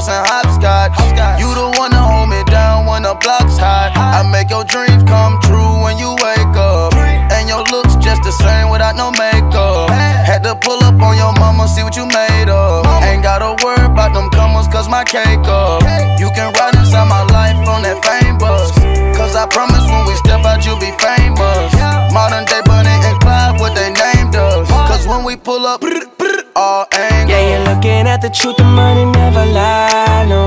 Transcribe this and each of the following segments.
Chris crossing hopscotch. You the one that hold me down when the block's hot. I make your dreams come true when you wake up. And your looks just the same without no makeup. Had to pull up on your mama, see what you made of. Ain't gotta worry about them comers, cause my cake up. You can ride inside my life on that fame bus. Cause I promise when we step out, you'll be famous. Modern day Bonnie and Clyde, what they named us. Cause when we pull up, all angles. Yeah, you're looking at the truth, the money never lie. No,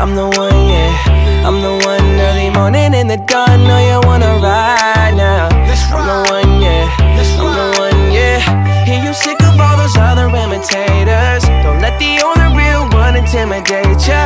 I'm the one, yeah. I'm the one early morning in the dawn. Know you wanna ride now. I'm the one, yeah. I'm the one, yeah. Hear you sick of all those other imitators. Don't let the only real one intimidate ya.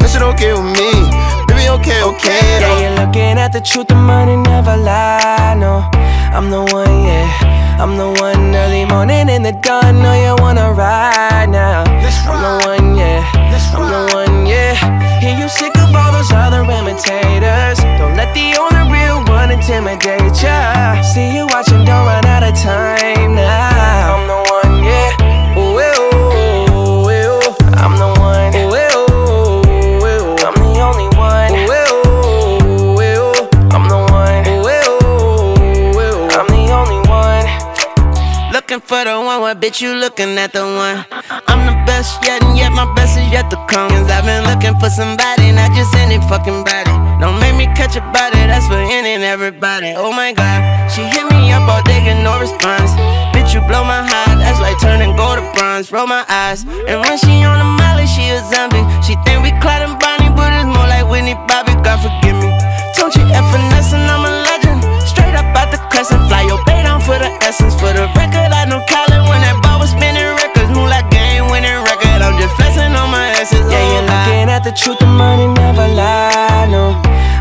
That shit okay with me. Baby, okay, okay Yeah, though. you're looking at the truth, the money never lie. No, I'm the one, yeah. I'm the one early morning in the dawn. Know you wanna ride now. For the one, what bitch you looking at the one? I'm the best yet, and yet my best is yet to come. Cause I've been looking for somebody, not just any fucking body. Don't make me catch a body, that's for any and everybody. Oh my god, she hit me up all day, get no response. Bitch, you blow my heart, that's like turning gold to bronze. Roll my eyes, and when she on the molly, she a zombie. She think we Clyde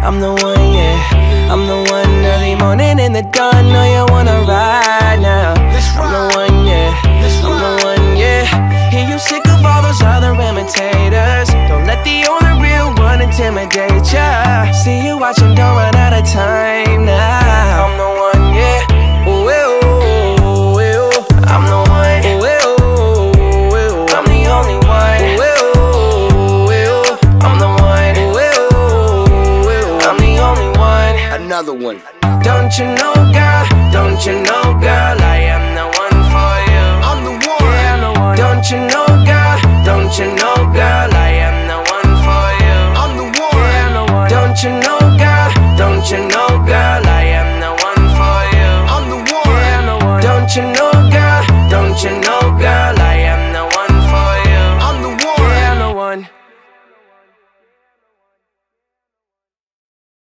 I'm the one, another one. Don't you know?